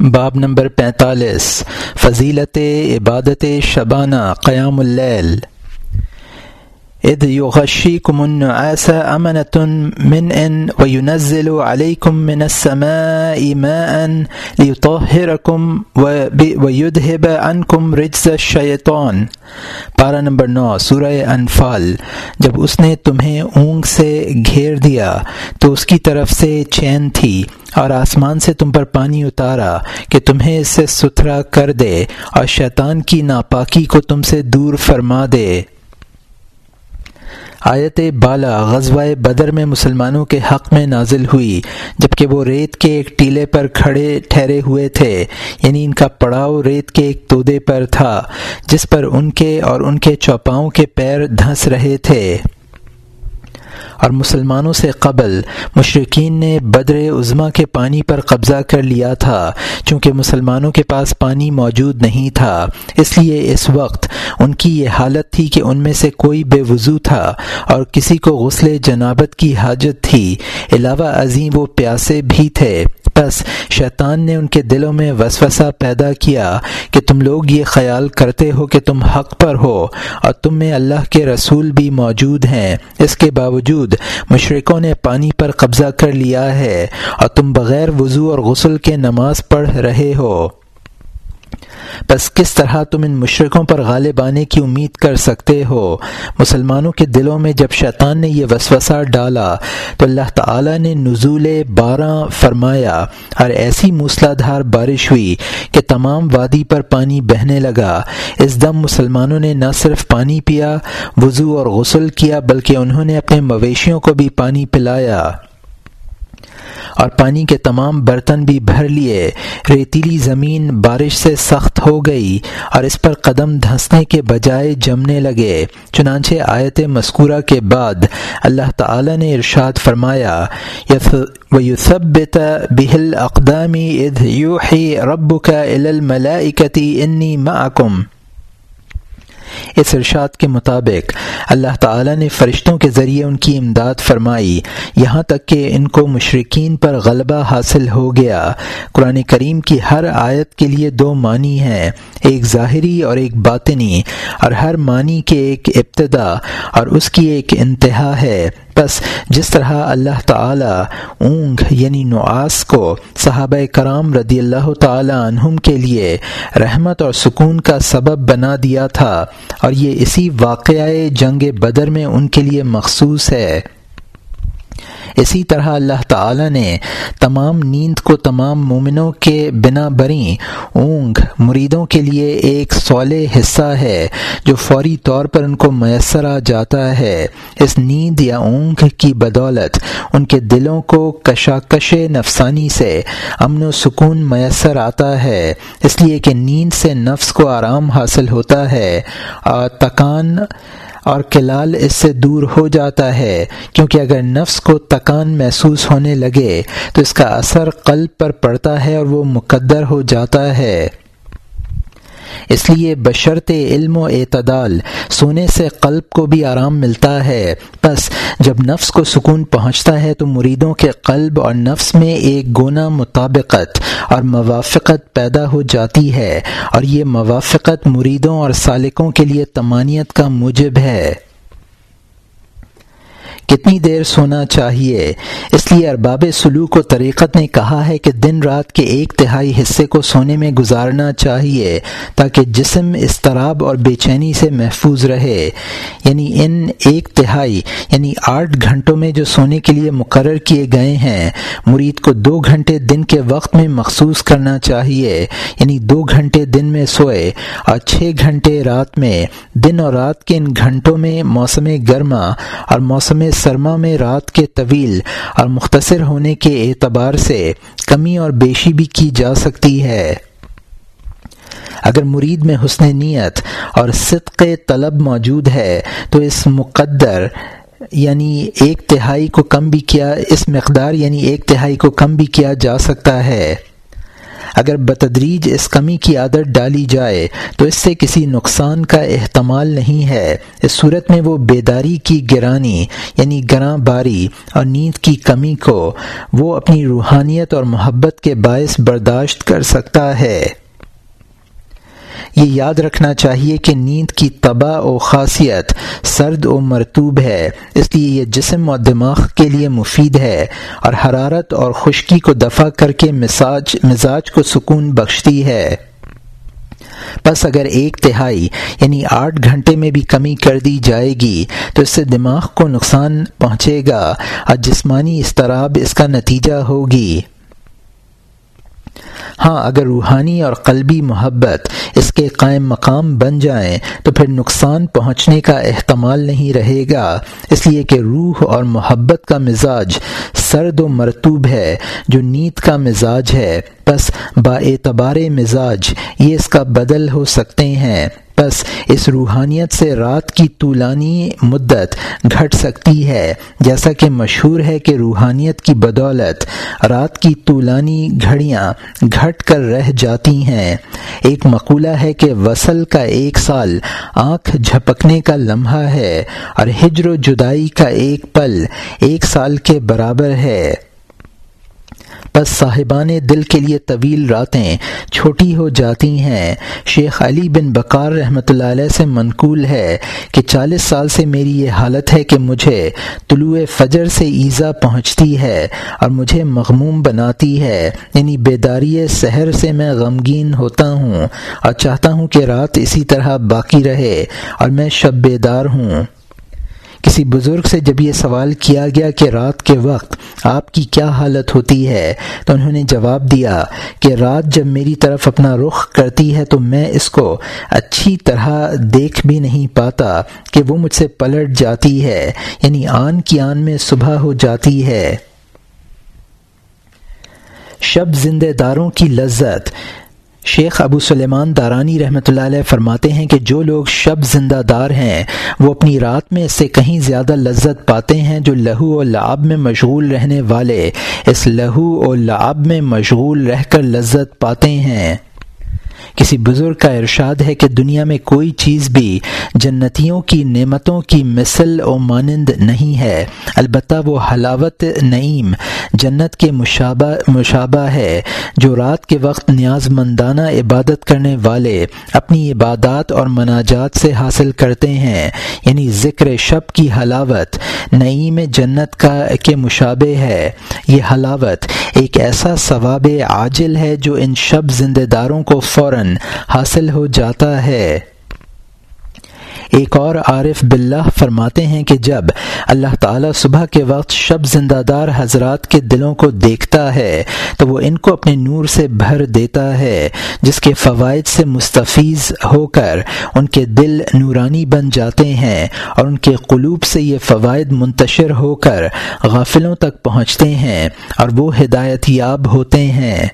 باب نمبر پینتالیس فضیلت عبادت شبانہ قیام اللیل۔ اذ يغشيكم النعاس أمنة من ان وينزل عليكم من السماء ماء ليطهركم ويذهب عنكم رجز الشيطان. پارہ نمبر نو، سورہ انفال۔ جب اس نے تمہیں اونگ سے گھیر دیا، تو اس کی طرف سے چین تھی اور آسمان سے تم پر پانی اتارا کہ تمہیں اس سے ستھرا کر دے اور شیطان کی ناپاکی کو تم سے دور فرما دے۔ آیت بالا غزوہ بدر میں مسلمانوں کے حق میں نازل ہوئی، جبکہ وہ ریت کے ایک ٹیلے پر کھڑے ٹھہرے ہوئے تھے یعنی ان کا پڑاؤ ریت کے ایک تودے پر تھا، جس پر ان کے اور ان کے چوپاؤں کے پیر دھنس رہے تھے۔ اور مسلمانوں سے قبل مشرقین نے بدر عظما کے پانی پر قبضہ کر لیا تھا، چونکہ مسلمانوں کے پاس پانی موجود نہیں تھا۔ اس لیے اس وقت ان کی یہ حالت تھی کہ ان میں سے کوئی بے وضو تھا اور کسی کو غسل جنابت کی حاجت تھی۔ علاوہ عظیم وہ پیاسے بھی تھے۔ بس شیطان نے ان کے دلوں میں وسوسہ پیدا کیا کہ تم لوگ یہ خیال کرتے ہو کہ تم حق پر ہو اور تم میں اللہ کے رسول بھی موجود ہیں۔ اس کے باوجود مشرقوں نے پانی پر قبضہ کر لیا ہے اور تم بغیر وضو اور غسل کے نماز پڑھ رہے ہو۔ بس کس طرح تم ان مشرقوں پر غالب آنے کی امید کر سکتے ہو؟ مسلمانوں کے دلوں میں جب شیطان نے یہ وسوسہ ڈالا، تو اللہ تعالی نے نزول بارہ فرمایا۔ اور ایسی موسلا دھار بارش ہوئی کہ تمام وادی پر پانی بہنے لگا۔ اس دم مسلمانوں نے نہ صرف پانی پیا، وضو اور غسل کیا، بلکہ انہوں نے اپنے مویشیوں کو بھی پانی پلایا۔ اور پانی کے تمام برتن بھی بھر لیے۔ ریتیلی زمین بارش سے سخت ہو گئی اور اس پر قدم دھنسنے کے بجائے جمنے لگے۔ چنانچہ آیت مذکورہ کے بعد اللہ تعالی نے ارشاد فرمایا وَيُثَبِّتَ بِهِ الْأَقْدَامِ إِذْ يُوحِي رَبُّكَ إِلَى الْمَلَائِكَةِ إِنِّي مَعَكُمْ اس ارشاد کے مطابق اللہ تعالیٰ نے فرشتوں کے ذریعے ان کی امداد فرمائی۔ یہاں تک کہ ان کو مشرقین پر غلبہ حاصل ہو گیا۔ قرآن کریم کی ہر آیت کے لیے دو معنی ہیں، ایک ظاہری اور ایک باطنی، اور ہر معنی کے ایک ابتدا، اور اس کی ایک انتہا ہے۔ بس جس طرح اللہ تعالی اونگ یعنی نعاس کو صحابہ کرام رضی اللہ تعالی عنہم کے لیے رحمت اور سکون کا سبب بنا دیا تھا اور یہ اسی واقعہ جنگ بدر میں ان کے لیے مخصوص ہے۔ اسی طرح اللہ تعالی نے تمام نیند کو تمام مومنوں کے بنا بری اونگ مریدوں کے لیے ایک صالح حصہ ہے جو فوری طور پر ان کو میسر آ جاتا ہے۔ اس نیند یا اونگ کی بدولت ان کے دلوں کو کشاکش نفسانی سے، امن و سکون میسر آتا ہے۔ اس لیے کہ نیند سے نفس کو آرام حاصل ہوتا ہے۔ اور تکان اور کلال اس سے دور ہو جاتا ہے، کیونکہ اگر نفس کو تکان محسوس ہونے لگے تو اس کا اثر قلب پر پڑتا ہے اور وہ مقدر ہو جاتا ہے۔ اس لیے بشرط علم و اعتدال، سونے سے قلب کو بھی آرام ملتا ہے۔ بس جب نفس کو سکون پہنچتا ہے تو مریدوں کے قلب اور نفس میں ایک گونا مطابقت اور موافقت پیدا ہو جاتی ہے۔ اور یہ موافقت مریدوں اور سالکوں کے لیے تمانیت کا موجب ہے۔ کتنی دیر سونا چاہیے۔ اس لیے ارباب سلوک و طریقت نے کہا ہے کہ دن رات کے ایک تہائی حصے کو سونے میں گزارنا چاہیے تاکہ جسم استراب اور بے چینی سے محفوظ رہے۔ یعنی ان ایک تہائی یعنی آٹھ گھنٹوں میں جو سونے کے لیے مقرر کیے گئے ہیں، مرید کو دو گھنٹے دن کے وقت میں مخصوص کرنا چاہیے۔ یعنی دو گھنٹے دن میں سوئے اور چھ گھنٹے رات میں۔ دن اور رات کے ان گھنٹوں میں موسم گرما اور موسم سرما میں رات کے طویل اور مختصر ہونے کے اعتبار سے کمی اور بیشی بھی کی جا سکتی ہے۔ اگر مرید میں حسن نیت اور صدق طلب موجود ہے، تو اس مقدر یعنی ایک تہائی کو کم بھی کیا، اس مقدار یعنی ایک تہائی کو کم بھی کیا جا سکتا ہے۔ اگر بتدریج اس کمی کی عادت ڈالی جائے تو اس سے کسی نقصان کا احتمال نہیں ہے۔ اس صورت میں وہ بیداری کی گرانی یعنی گراں باری اور نیند کی کمی کو وہ اپنی روحانیت اور محبت کے باعث برداشت کر سکتا ہے۔ یہ یاد رکھنا چاہیے کہ نیند کی تباہ و خاصیت سرد و مرتوب ہے، اس لیے یہ جسم و دماغ کے لیے مفید ہے اور حرارت اور خشکی کو دفع کر کے مزاج مزاج کو سکون بخشتی ہے۔ بس اگر ایک تہائی یعنی آٹھ گھنٹے میں بھی کمی کر دی جائے گی، تو اس سے دماغ کو نقصان پہنچے گا اور جسمانی اضطراب اس کا نتیجہ ہوگی۔ ہاں اگر روحانی اور قلبی محبت اس کے قائم مقام بن جائیں تو پھر نقصان پہنچنے کا احتمال نہیں رہے گا۔ اس لیے کہ روح اور محبت کا مزاج سرد و مرتوب ہے، جو نیت کا مزاج ہے۔ بس با اعتبار مزاج یہ اس کا بدل ہو سکتے ہیں۔ بس اس روحانیت سے رات کی طولانی مدت گھٹ سکتی ہے۔ جیسا کہ مشہور ہے کہ روحانیت کی بدولت رات کی طولانی گھڑیاں گھٹ کر رہ جاتی ہیں۔ ایک مقولہ ہے کہ وصل کا ایک سال آنکھ جھپکنے کا لمحہ ہے اور ہجر و جدائی کا ایک پل ایک سال کے برابر ہے۔ بس صاحبان دل کے لیے طویل راتیں چھوٹی ہو جاتی ہیں۔ شیخ علی بن بکار رحمۃ اللہ علیہ سے منقول ہے کہ چالیس سال سے میری یہ حالت ہے کہ مجھے طلوع فجر سے ایزا پہنچتی ہے اور مجھے مغموم بناتی ہے۔ یعنی بیداری سحر سے میں غمگین ہوتا ہوں اور چاہتا ہوں کہ رات اسی طرح باقی رہے اور میں شب بیدار ہوں۔ کسی بزرگ سے جب یہ سوال کیا گیا کہ رات کے وقت آپ کی کیا حالت ہوتی ہے، تو انہوں نے جواب دیا کہ رات جب میری طرف اپنا رخ کرتی ہے تو میں اس کو اچھی طرح دیکھ بھی نہیں پاتا کہ وہ مجھ سے پلٹ جاتی ہے یعنی آن کی آن میں صبح ہو جاتی ہے۔ شب زندہ داروں کی لذت شیخ ابو سلیمان دارانی رحمۃ اللہ علیہ فرماتے ہیں کہ جو لوگ شب زندہ دار ہیں، وہ اپنی رات میں اس سے کہیں زیادہ لذت پاتے ہیں جو لہو اور لعب میں مشغول رہنے والے۔ اس لہو اور لعب میں مشغول رہ کر لذت پاتے ہیں۔ کسی بزرگ کا ارشاد ہے کہ دنیا میں کوئی چیز بھی جنتیوں کی نعمتوں کی مثل و مانند نہیں ہے۔ البتہ وہ حلاوت نعیم، جنت کے مشابہ مشابہ ہے، جو رات کے وقت نیاز مندانہ عبادت کرنے والے اپنی عبادات اور مناجات سے حاصل کرتے ہیں۔ یعنی ذکر شب کی حلاوت نعیم جنت کا کے مشابہ ہے۔ یہ حلاوت ایک ایسا ثواب عاجل ہے جو ان شب زندہ داروں کو فوراً حاصل ہو جاتا ہے۔ ایک اور عارف باللہ فرماتے ہیں کہ جب اللہ تعالیٰ صبح کے وقت شب زندہ دار حضرات کے دلوں کو دیکھتا ہے، تو وہ ان کو اپنے نور سے بھر دیتا ہے، جس کے فوائد سے مستفیض ہو کر ان کے دل نورانی بن جاتے ہیں اور ان کے قلوب سے یہ فوائد منتشر ہو کر غافلوں تک پہنچتے ہیں اور وہ ہدایت یاب ہوتے ہیں۔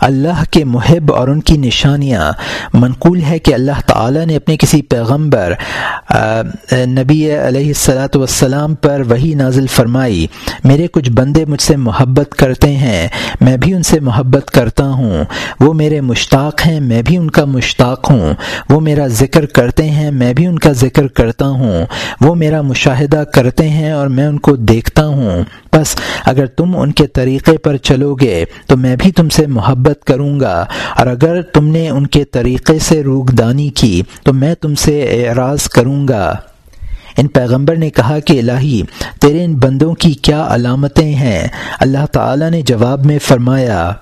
اللہ کے محب اور ان کی نشانیاں۔ منقول ہے کہ اللہ تعالیٰ نے اپنے کسی پیغمبر نبی علیہ السلاۃ والسلام پر وہی نازل فرمائی۔ میرے کچھ بندے مجھ سے محبت کرتے ہیں، میں بھی ان سے محبت کرتا ہوں۔ وہ میرے مشتاق ہیں، میں بھی ان کا مشتاق ہوں۔ وہ میرا ذکر کرتے ہیں، میں بھی ان کا ذکر کرتا ہوں۔ وہ میرا مشاہدہ کرتے ہیں اور میں ان کو دیکھتا ہوں۔ بس اگر تم ان کے طریقے پر چلو گے تو میں بھی تم سے محبت کروں گا۔ اور اگر تم نے ان کے طریقے سے روگدانی کی، تو میں تم سے اعراض کروں گا۔ ان پیغمبر نے کہا کہ الہی، تیرے ان بندوں کی کیا علامتیں ہیں؟ اللہ تعالی نے جواب میں فرمایا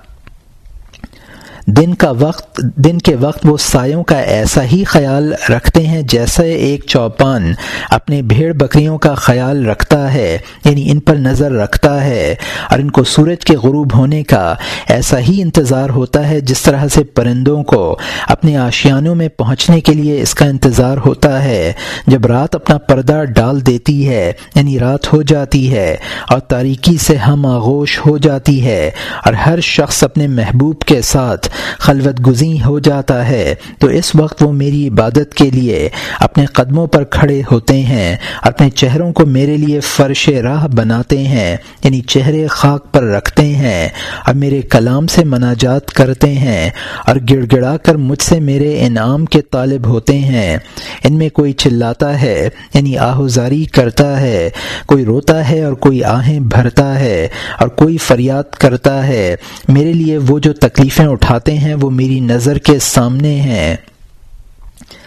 دن کا وقت، دن کے وقت وہ سایوں کا ایسا ہی خیال رکھتے ہیں جیسے ایک چوپان اپنے بھیڑ بکریوں کا خیال رکھتا ہے یعنی ان پر نظر رکھتا ہے، اور ان کو سورج کے غروب ہونے کا ایسا ہی انتظار ہوتا ہے جس طرح سے پرندوں کو اپنے آشیانوں میں پہنچنے کے لیے اس کا انتظار ہوتا ہے۔ جب رات اپنا پردہ ڈال دیتی ہے یعنی رات ہو جاتی ہے، اور تاریکی سے ہم آغوش ہو جاتی ہے، اور ہر شخص اپنے محبوب کے ساتھ خلوت گزیں ہو جاتا ہے۔ تو اس وقت وہ میری عبادت کے لیے اپنے قدموں پر کھڑے ہوتے ہیں اپنے چہروں کو میرے لیے فرش راہ بناتے ہیں یعنی چہرے خاک پر رکھتے ہیں۔ اور میرے کلام سے مناجات کرتے ہیں اور گڑ گڑا کر مجھ سے میرے انعام کے طالب ہوتے ہیں۔ ان میں کوئی چلاتا ہے یعنی آہوزاری کرتا ہے۔ کوئی روتا ہے اور کوئی آہیں بھرتا ہے اور کوئی فریاد کرتا ہے۔ میرے لیے وہ جو تکلیفیں اٹھاتے ہیں، وہ میری نظر کے سامنے ہیں۔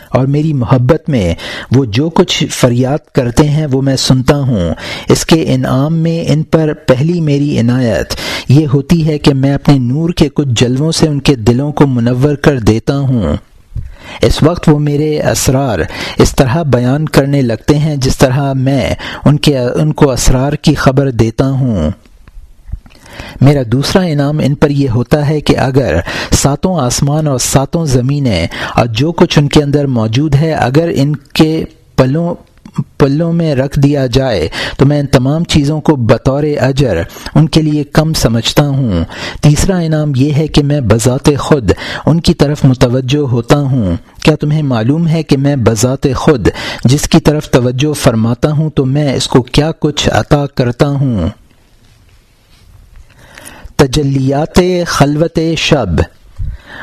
اور میری محبت میں وہ جو کچھ فریاد کرتے ہیں، وہ میں سنتا ہوں۔ اس کے انعام میں ان پر پہلی میری عنایت۔ یہ ہوتی ہے کہ میں اپنے نور کے کچھ جلووں سے ان کے دلوں کو منور کر دیتا ہوں۔ اس وقت وہ میرے اسرار اس طرح بیان کرنے لگتے ہیں جس طرح میں ان کے، ان کو اسرار کی خبر دیتا ہوں۔ میرا دوسرا انعام ان پر یہ ہوتا ہے کہ اگر ساتوں آسمان اور ساتوں زمینیں اور جو کچھ ان کے اندر موجود ہے، اگر ان کے پلوں پلوں میں رکھ دیا جائے تو میں ان تمام چیزوں کو بطور اجر ان کے لیے کم سمجھتا ہوں۔ تیسرا انعام یہ ہے کہ میں بذات خود ان کی طرف متوجہ ہوتا ہوں۔ کیا تمہیں معلوم ہے کہ میں بذات خود جس کی طرف توجہ فرماتا ہوں تو میں اس کو کیا کچھ عطا کرتا ہوں؟ تجلیات خلوت شب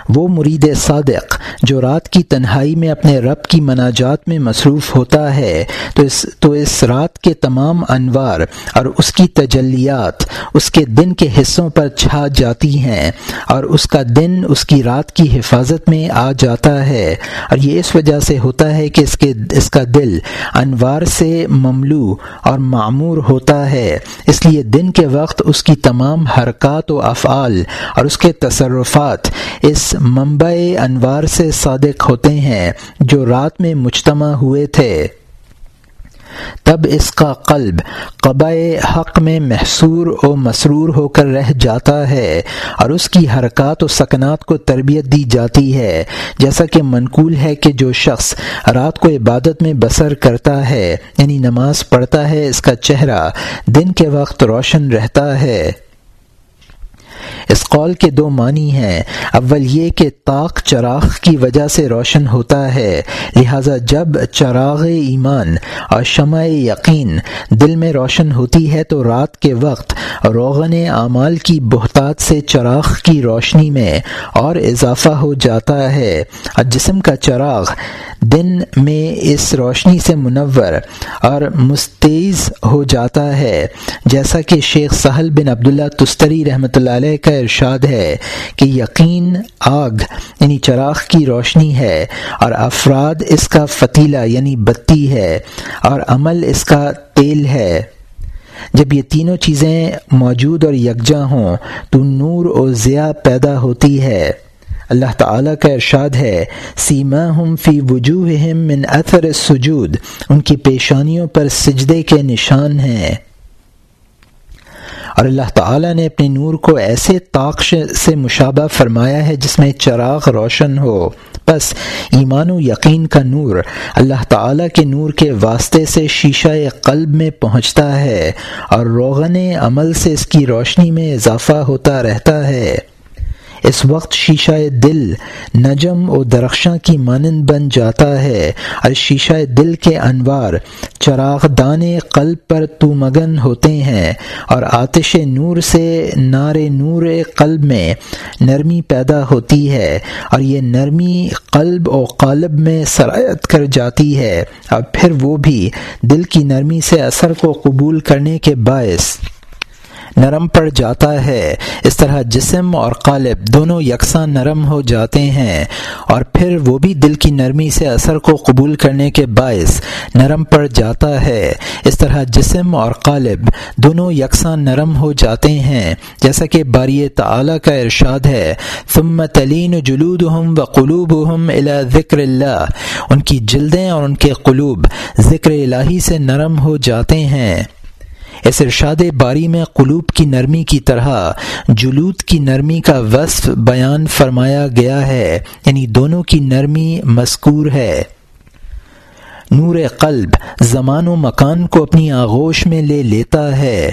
وہ مرید صادق جو رات کی تنہائی میں اپنے رب کی مناجات میں مصروف ہوتا ہے، تو اس تو اس رات کے تمام انوار اور اس کی تجلیات اس کے دن کے حصوں پر چھا جاتی ہیں اور اس کا دن اس کی رات کی حفاظت میں آ جاتا ہے۔ اور یہ اس وجہ سے ہوتا ہے کہ اس کے اس کا دل انوار سے مملو اور معمور ہوتا ہے۔ اس لیے دن کے وقت اس کی تمام حرکات و افعال اور اس کے تصرفات اس منبع انوار سے صادق ہوتے ہیں جو رات میں مجتمع ہوئے تھے۔ تب اس کا قلب قبع حق میں محصور و مسرور ہو کر رہ جاتا ہے اور اس کی حرکات و سکنات کو تربیت دی جاتی ہے۔ جیسا کہ منقول ہے کہ جو شخص رات کو عبادت میں بسر کرتا ہے یعنی نماز پڑھتا ہے، اس کا چہرہ دن کے وقت روشن رہتا ہے۔ اس قول کے دو معنی ہیں۔ اول یہ کہ طاق چراغ کی وجہ سے روشن ہوتا ہے، لہذا جب چراغ ایمان اور شمع یقین دل میں روشن ہوتی ہے تو رات کے وقت روغن اعمال کی بہتات سے چراغ کی روشنی میں اور اضافہ ہو جاتا ہے۔ اور جسم کا چراغ دن میں اس روشنی سے منور اور مستیز ہو جاتا ہے۔ جیسا کہ شیخ سہل بن عبداللہ تستری رحمۃ اللہ علیہ کا ارشاد ہے کہ یقین آگ یعنی چراغ کی روشنی ہے اور افراد اس کا فتیلہ یعنی بتی ہے اور عمل اس کا تیل ہے۔ جب یہ تینوں چیزیں موجود اور یکجا ہوں، تو نور اور ضیاء پیدا ہوتی ہے۔ اللہ تعالیٰ کا ارشاد ہے سیما ہم فی وجوہ من اثر سجود ان کی پیشانیوں پر سجدے کے نشان ہیں۔ اور اللہ تعالیٰ نے اپنے نور کو ایسے طاقش سے مشابہ فرمایا ہے جس میں چراغ روشن ہو۔ بس ایمان و یقین کا نور اللہ تعالیٰ کے نور کے واسطے سے شیشہ قلب میں پہنچتا ہے اور روغن عمل سے اس کی روشنی میں اضافہ ہوتا رہتا ہے۔ اس وقت شیشہ دل نجم و درخشاں کی مانند بن جاتا ہے۔ اور شیشہ دل کے انوار چراغ دان قلب پر تو مگن ہوتے ہیں۔ اور آتش نور سے نار نور قلب میں نرمی پیدا ہوتی ہے۔ اور یہ نرمی قلب و قالب میں سرایت کر جاتی ہے۔ اور پھر وہ بھی دل کی نرمی سے اثر کو قبول کرنے کے باعث۔ نرم پڑ جاتا ہے۔ اس طرح جسم اور قالب دونوں یکساں نرم ہو جاتے ہیں۔ اور پھر وہ بھی دل کی نرمی سے اثر کو قبول کرنے کے باعث نرم پڑ جاتا ہے۔ اس طرح جسم اور قالب دونوں یکساں نرم ہو جاتے ہیں۔ جیسا کہ باری تعلیٰ کا ارشاد ہے، ثم تلین جلود ہم و قلوب ہم الا ذکر اللہ ان کی جلدیں اور ان کے قلوب ذکر الہی سے نرم ہو جاتے ہیں۔ اس ارشاد باری میں قلوب کی نرمی کی طرح جلود کی نرمی کا وصف بیان فرمایا گیا ہے یعنی دونوں کی نرمی مذکور ہے۔ نور قلب زمان و مکان کو اپنی آغوش میں لے لیتا ہے۔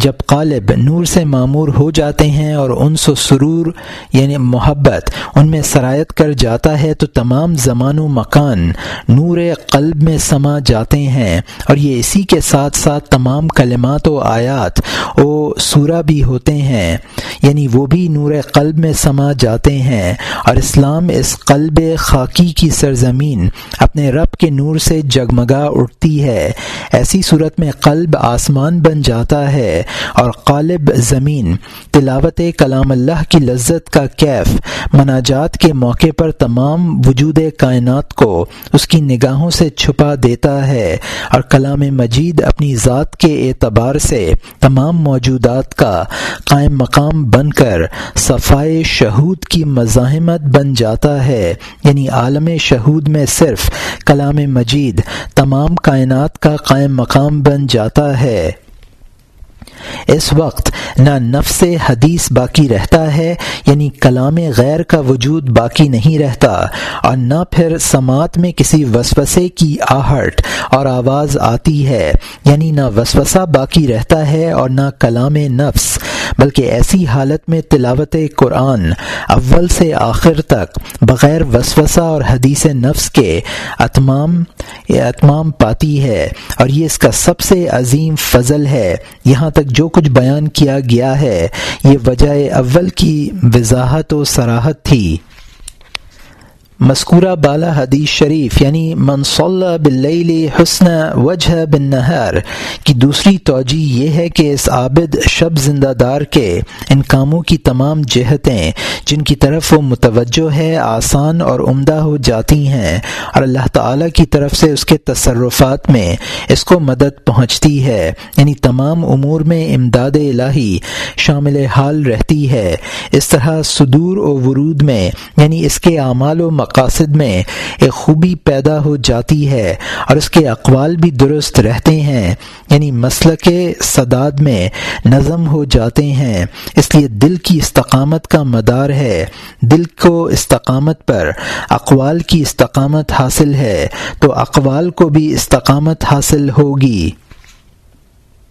جب قالب نور سے معمور ہو جاتے ہیں اور ان و سرور یعنی محبت ان میں سرایت کر جاتا ہے تو تمام زمان و مکان نور قلب میں سما جاتے ہیں اور یہ اسی کے ساتھ ساتھ تمام کلمات و آیات و سورہ بھی ہوتے ہیں۔ یعنی وہ بھی نور قلب میں سما جاتے ہیں اور اسلام اس قلب خاکی کی سرزمین اپنے رب کے نور سے جگمگا اٹھتی ہے۔ ایسی صورت میں قلب آسمان بن جاتا ہے۔ اور قالب زمین، تلاوت کلام اللہ کی لذت کا کیف، مناجات کے موقع پر تمام وجود کائنات کو اس کی نگاہوں سے چھپا دیتا ہے اور کلام مجید اپنی ذات کے اعتبار سے تمام موجودات کا قائم مقام بن کر صفائے شہود کی مزاحمت بن جاتا ہے۔ یعنی عالم شہود میں صرف کلام مجید، تمام کائنات کا قائم مقام بن جاتا ہے۔ اس وقت نہ نفس حدیث باقی رہتا ہے یعنی کلام غیر کا وجود باقی نہیں رہتا، اور نہ پھر سماعت میں کسی وسوسے کی آہٹ اور آواز آتی ہے یعنی نہ وسوسہ باقی رہتا ہے اور نہ کلام نفس بلکہ ایسی حالت میں تلاوت قرآن اول سے آخر تک بغیر وسوسہ اور حدیث نفس کے اتمام اتمام پاتی ہے اور یہ اس کا سب سے عظیم فضل ہے۔ یہاں تک جو کچھ بیان کیا گیا ہے، یہ وجہ اول کی وضاحت و سراحت تھی۔ مذکورہ بالا حدیث شریف یعنی منصول بلیل حسن وجہ بن نہر کی دوسری توجہ یہ ہے کہ اس عابد شب زندہ دار کے ان کاموں کی تمام جہتیں جن کی طرف وہ متوجہ ہے، آسان اور عمدہ ہو جاتی ہیں اور اللہ تعالی کی طرف سے اس کے تصرفات میں اس کو مدد پہنچتی ہے۔ یعنی تمام امور میں امداد الہی شامل حال رہتی ہے۔ اس طرح صدور و ورود میں یعنی اس کے اعمال و مقاصد میں ایک خوبی پیدا ہو جاتی ہے اور اس کے اقوال بھی درست رہتے ہیں یعنی مسئلہ کے صداد میں نظم ہو جاتے ہیں۔ اس لیے دل کی استقامت کا مدار ہے۔ دل کو استقامت پر، اقوال کی استقامت حاصل ہے۔ تو اقوال کو بھی استقامت حاصل ہوگی۔